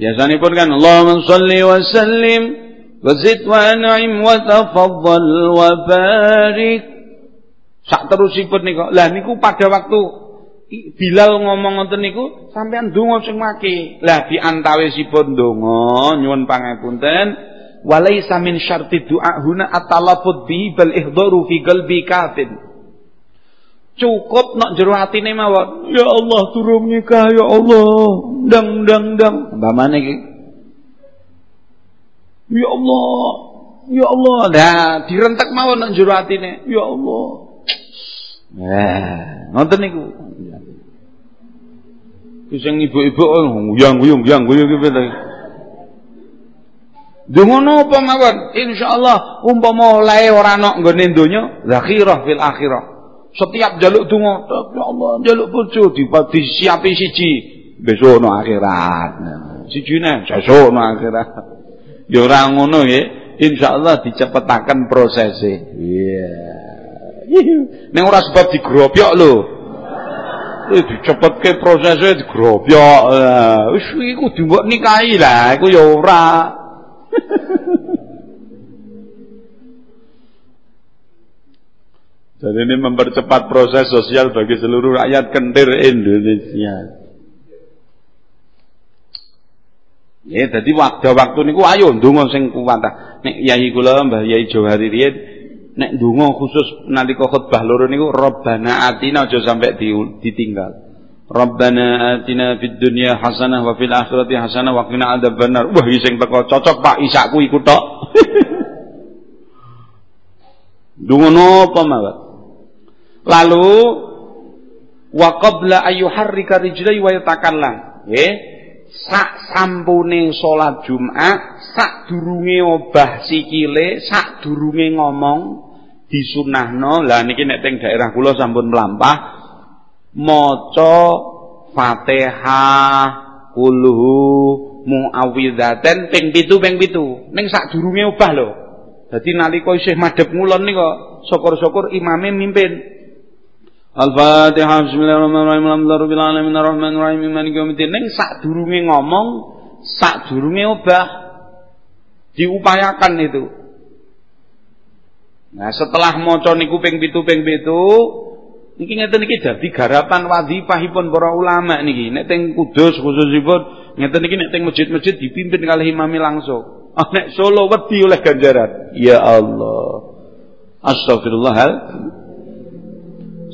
Biasanya pun kan Allahumma sholli wa sallim Wazid wa na'im wa tafaddal wa barik. Sak terusipun niku. Lah niku pada waktu Bilal ngomong ngoten niku sampean donga sing maki. Lah di antawisipun donga nyuwun pangapunten walaisa min syarti du'a huna at-talaffuz bi bal ihdaru fi qalbi kafin. Cukup nak jero atine mawon. Ya Allah turun nikah ya Allah. Dang dang dang. Umpamane iki Ya Allah, ya Allah. Nah, direntek mawon nang jero atine. Ya Allah. Nah, ngoten niku. Ki sing ibu-ibu nguyang-nguyung, nguyang-nguyung ki piye Dungo napa mawon? Insyaallah umpama lae ora ana nggone donya, zakhirah fil akhirah. Setiap jaluk donga, ya Allah, jaluk bojo disiapi siji, besok no akhirat. Sijine sesuk no akhirat. Ya ora ngono ya. Insyaallah dicepetaken prosese. Iya. Nek ora sebab digrobyok lho. Eh dicepetke prosese digrobyok. Wis iku dimbok nikahi lah, iku ya ora. Jadi ini mempercepat proses sosial bagi seluruh rakyat kentir Indonesia. Ya, jadi waktu-waktu niku ayo ndonga sing kuat. Nek yai kula Mbah Yai Johari riyen nek ndonga khusus nalika khutbah loro niku Rabbana atina aja sampai ditinggal. Rabbana atina fid dunya hasanah wa fil akhirati hasanah wa qina adzabannar. Wah, sing teko cocok Pak isakku iku tok. Dungono apa mawat? Lalu wa qabla ayyuharrika rijlai wa yatakallam. Nggih. Sak sampune salat Jumat, sak durunge obah sikile, sak durunge ngomong disunahno. Lah niki nek teng daerah kula sampun mlampah maca Fatihah, kulhu, muawwidzaten ping 7 ping 7. Ning sak durunge obah lho. Dadi nalika isih madhep ngulon nika syukur-syukur imame mimpin. Al-Fatihah Bismillahirrahmanirrahim Alhamdulillahirabbil alamin arrahmanir rahim maliki yaumiddin ning sadurunge ngomong sadurunge obah diupayakan itu. Nah, setelah maca niku ping 7 ping 7 niki ngeten niki dadi garapan wadhifahipun para ulama niki. Nek teng Kudus khususipun ngeten niki nek teng masjid-masjid dipimpin kalih imami langsung. Ah nek Solo wedi oleh ganjaran. Ya Allah. Astagfirullah.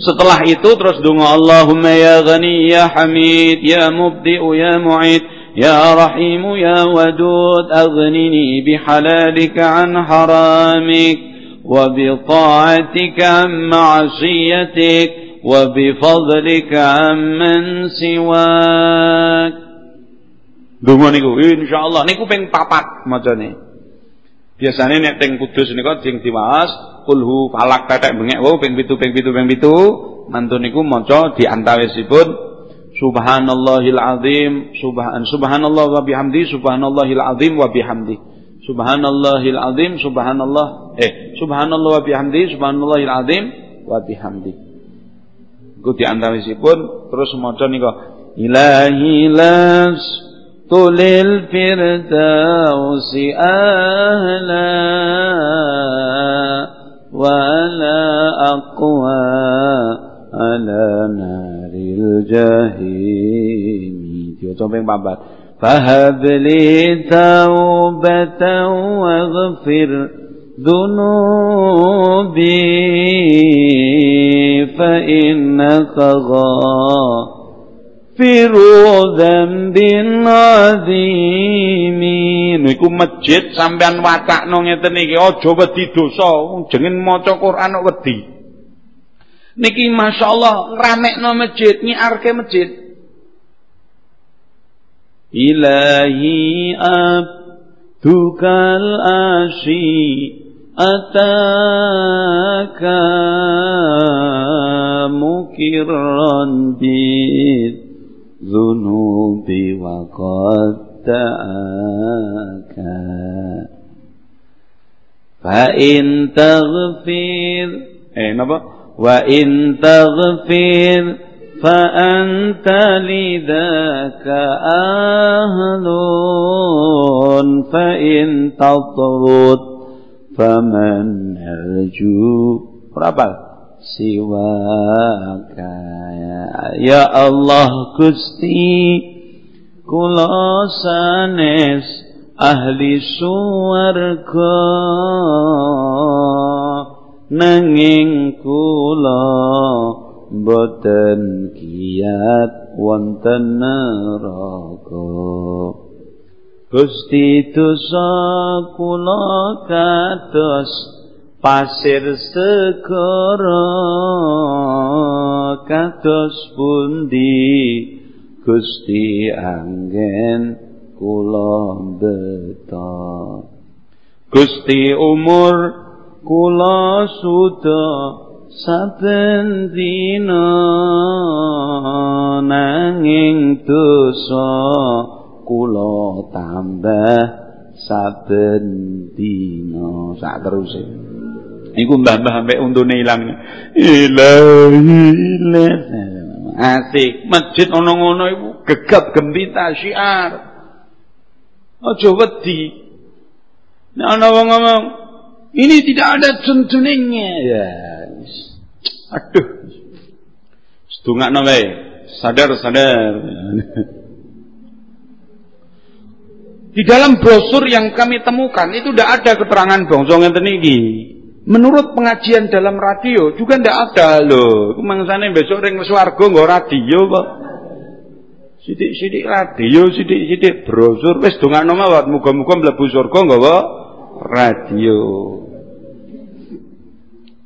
Setelah itu terus donga Allahumma ya ghani ya hamid ya mubdi'u ya mu'id ya rahimu ya wadud aghnini bihalalika an haramik wa bi an ma'asiyatik wa bi fadlika amman siwak Donga niku insyaallah niku ping papat macane Biasanya nek teng kudus niku sing diwaos kulhu falak tetek bengek wow ping pitu ping pitu ping pitu. Mantun niku maca di antawisipun subhanallahil azim subhan subhanallah wa bihamdi subhanallahil azim wa bihamdi. Subhanallahil azim subhanallah eh subhanallah wa bihamdi subhanallahil azim wa bihamdi. Iku di antawisipun terus maca niku ilahi las tulil firdausi ahla ولا أقوى على نار الجحيم. فهب لي توبة واغفر ذنوبي فإنك غافر Firu dzambin azimin. Niku masjid sampean watakno ngeten iki aja wedi dosa, jeneng maca Quran kok wedi. Niki masyaallah ngramekno masjid, nyiarke masjid. Ilahi abdukal ashi ataka mukirran bid ذنوبي وقد دعاك فإن تغفر eh napa wa in taghfir fa anta lidaka ahlun fa in tatrud faman arju berapa Siwaka ya Allah Gusti kula sanes ahli suwarga. Nanging kula boten kiat wonten neraka. Gusti dosa kula kados pasir segara kados pundi? Gusti anggen kula beta Gusti umur kula suda saben dina nanging dosa kula tambah saben dina. Sak teruse Iku mbah-mbah sampai untune ilang. Ilahi Asik. Masjid ono ngono iku gegap gembita syiar. Aja wedi. Nek ana wong ngomong, ini tidak ada tuntunannya. Ya. Aduh. Setungakno wae. Sadar, sadar. Di dalam brosur yang kami temukan itu tidak ada keterangan bangsa ngenten iki. Menurut pengajian dalam radio juga ndak ada loh. Mangsane besok ring swarga nggo radio kok. Sidik-sidik radio, sidik-sidik brosur wis dongakno mawon muga-muga mlebu surga nggawa radio.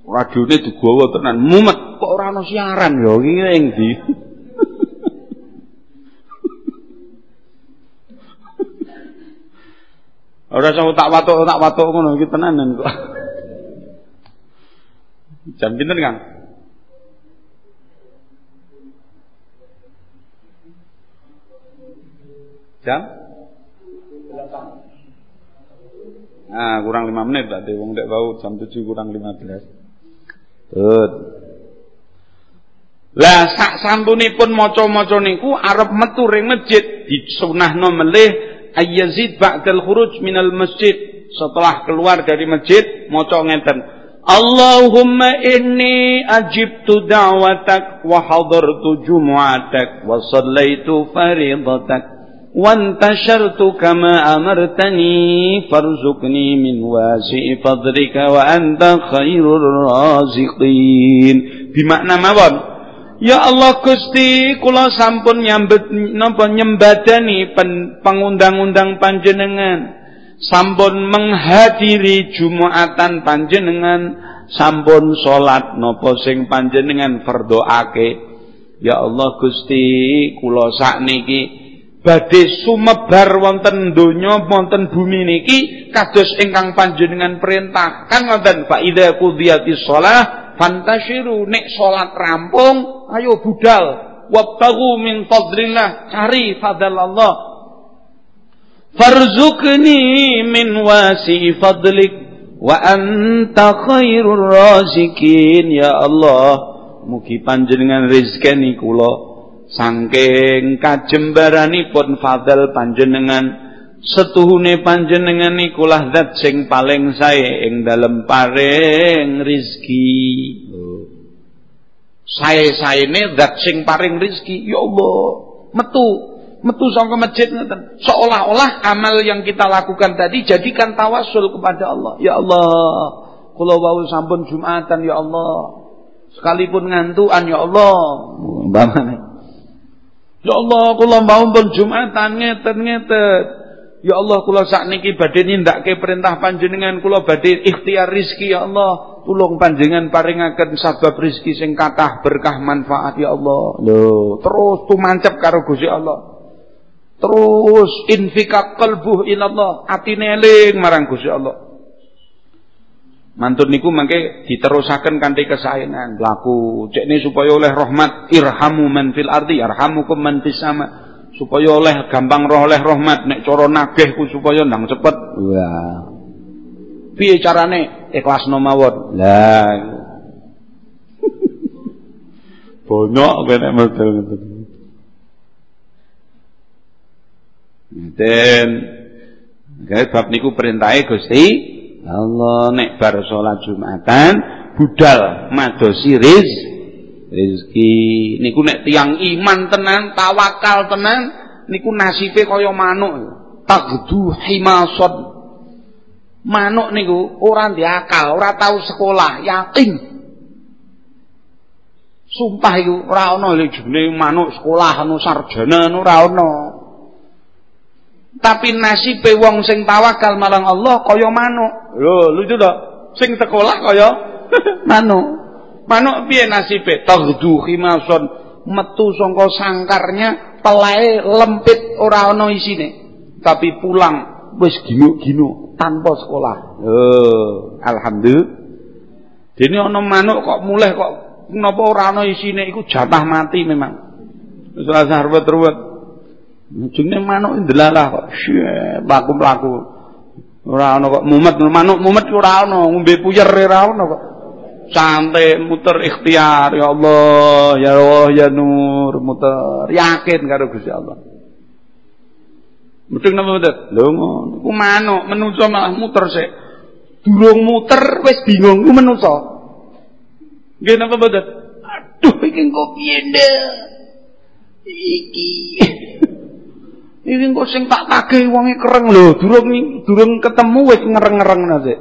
Radione digawa tenan mumet kok ora ana siaran ya ning ndi. Ora usah tak watuk tak watuk ngono iki tenanan kok. Jam pinten Kang? Jam? Nah, kurang 5 menit berarti wong dek bau jam 7 kurang 15. Tut. Lah sak sampunipun maca-maca niku arep metu ring masjid disunahno melih ayyazid ba'dal khuruj minal masjid setelah keluar dari masjid maca ngeten Allahumma inni ajibtu da'watak wa hadartu jumu'atak wa sallaitu faridatak وانتشرت كما أمرتني فارزقني من واسع فضلك وأنت خير الرازقين بمعنى mawon Ya Allah Gusti kula sampun nyambet napa nyembadani pengundang-undang panjenengan sampun menghadiri Jumatan panjenengan sampun salat napa sing panjenengan fardhoake Ya Allah Gusti kula sakniki badhe sumebar wonten donya wonten bumi niki kados ingkang panjenengan perintah. Kan ngoten fa idza qudiyatis shalah nek salat rampung ayo budal wabtagu min fadlillah cari farzuqni min wasi fadlik wa anta khairur razikin ya Allah mugi panjenengan rezekani kula Sangking kajembaranipun fadl panjenengan setuhune panjenengan nikulah zat sing paling sae ing dalem paring rizki. Sae-saene zat sing paring rizki. Ya Allah, metu metu saka masjid ngeten. Seolah-olah amal yang kita lakukan tadi jadikan tawasul kepada Allah. Ya Allah, kula wau sampun Jumatan ya Allah. Sekalipun ngantuan ya Allah. Umpamane. Ya Allah kula mau pun Jumatan ngeten-ngeten. Ya Allah kula sakniki badhe nindakake perintah panjenengan kula badhe ikhtiar rizki ya Allah. Tulung panjenengan paringaken sabab rizki sing kathah berkah manfaat ya Allah. Lho, terus tumancep karo Gusti Allah. Terus infikak qalbuh ilallah, atine eling marang Gusti Allah. Mantun niku mangke diterusaken kanthi kesaenan laku cekne supaya oleh rahmat irhamu man fil ardi yarhamukum man fis sama. Supaya oleh gampang roh oleh rahmat. Nek cara nagihku supaya ndang cepet. Wah piye carane? Ikhlas mawon. Lah. Banyak kene model. ngoten Den Gawe bab niku perintahe Gusti Allah. Nek bar salat Jumatan budal madosi riz rezeki niku nek tiang iman tenan tawakal tenan niku nasibe kaya manuk. Tagdu himasad manuk niku ora diakal ora tahu sekolah yatim sumpah iku ora ana jenenge manuk sekolah anu sarjana ora ana tapi nasibe wong sing tawakal marang Allah kaya manuk. Lho, lucu to. Sing sekolah kaya manuk. Manuk piye nasibe? Taghdu khimason metu saka sangkarnya pelae lempit ora ana isine. Tapi pulang wis ginu-ginu tanpa sekolah. Oh, alhamdulillah. Dene ana manuk kok mulih kok napa ora ana isine iku jatah mati memang. Wis ruwet-ruwet. Jenenge manuk ndelalah kok. Laku-laku. Ora ana kok mumet manuk mumet ora ana, ngombe puyer ora ana kok. Santai muter ikhtiar ya Allah, ya Allah ya Nur, muter yakin karo Gusti Allah. Mudeng napa mboten? Lho ngono. Ku manuk menungso malah muter sik. Durung muter wis bingung ku menungso. Nggih napa mboten? Aduh iki kok piye Iki Iki kok sing tak tagih wonge kereng lho, durung durung ketemu wis ngereng-ngereng sik.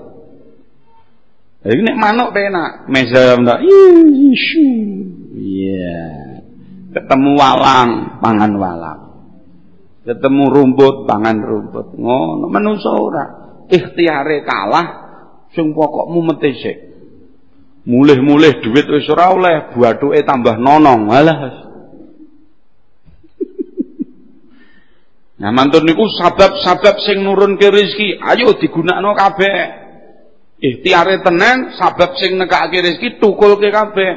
Lah iki nek manuk penak, mesa ndak. Iya. Ketemu walang, pangan walang. ketemu rumput pangan rumput ngono menungso ora ikhtiare kalah sing pokokmu mete sik mulih-mulih duit wis ora oleh buathuke tambah nonong alah Nah mantun niku sabab-sabab sing nurunke rezeki, ayo digunakno kabeh. Ikhtiare tenan, sabab sing nekake rezeki tukulke kabeh.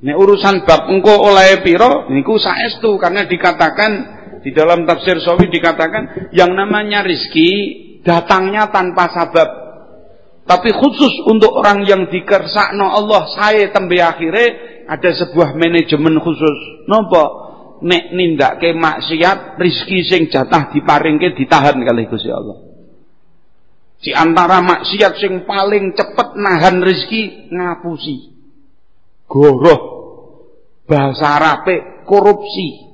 Nek urusan bab engko oleh piro niku saestu karena dikatakan di dalam tafsir Sawi dikatakan yang namanya rizki datangnya tanpa sabab. Tapi khusus untuk orang yang dikersakno Allah saya tembe akhirnya ada sebuah manajemen khusus. Nopo? Nek nindake maksiat rizki sing jatah diparingke ditahan kali Gusti Allah. Di antara maksiat sing paling cepet nahan rizki ngapusi. Goroh. Bahasa Arabe korupsi.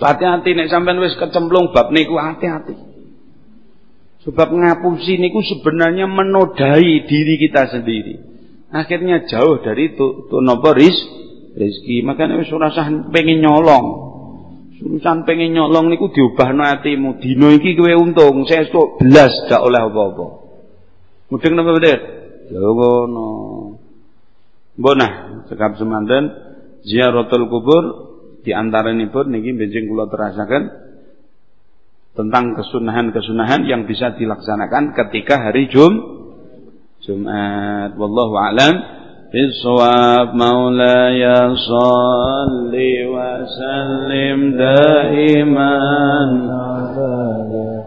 Hati-hati nek sampean wis kecemplung bab niku hati-hati. Sebab ngapusi niku sebenarnya menodai diri kita sendiri. Akhirnya jauh dari itu nopo rezeki. Makanya wis ora usah pengen nyolong. Urusan pengen nyolong niku diubahno atimu. Dino iki kowe untung, sesuk belas gak oleh apa-apa. Mudeng napa bener? Ya ngono. Mbonah, cekap semanten ziaratul kubur di antara pun niki benjing kula terasakan tentang kesunahan-kesunahan yang bisa dilaksanakan ketika hari Jum Jumat. Wallahu a'lam. بالصواب مولاي صل وسلم دائما على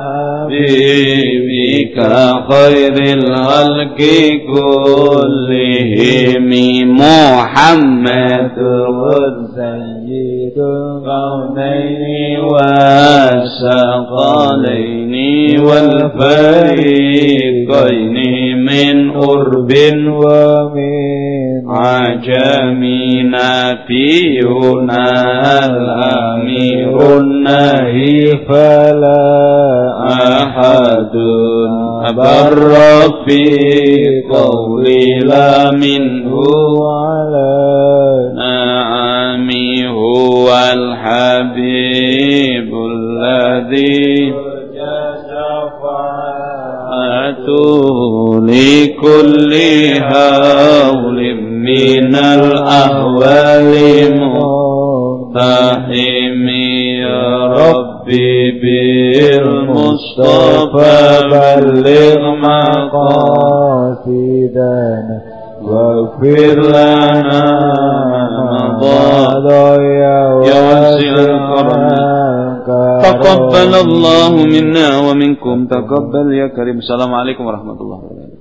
حبيبك خير الخلق كلهم. محمد سيد الكونين والثقلين والفريقين من قرب ومن عجم نبينا الأمير النهي فلا أحد أبر في قولي لا منه على نعمي هو الحبيب الذي لكل هول من الأهوال مقتحم يا ربي بالمصطفى بلغ مقاصدنا واغفر لنا مضى يا واسع الكرم تقبل الله منا ومنكم. تقبل يا كريم. السلام عليكم ورحمة الله. وبركاته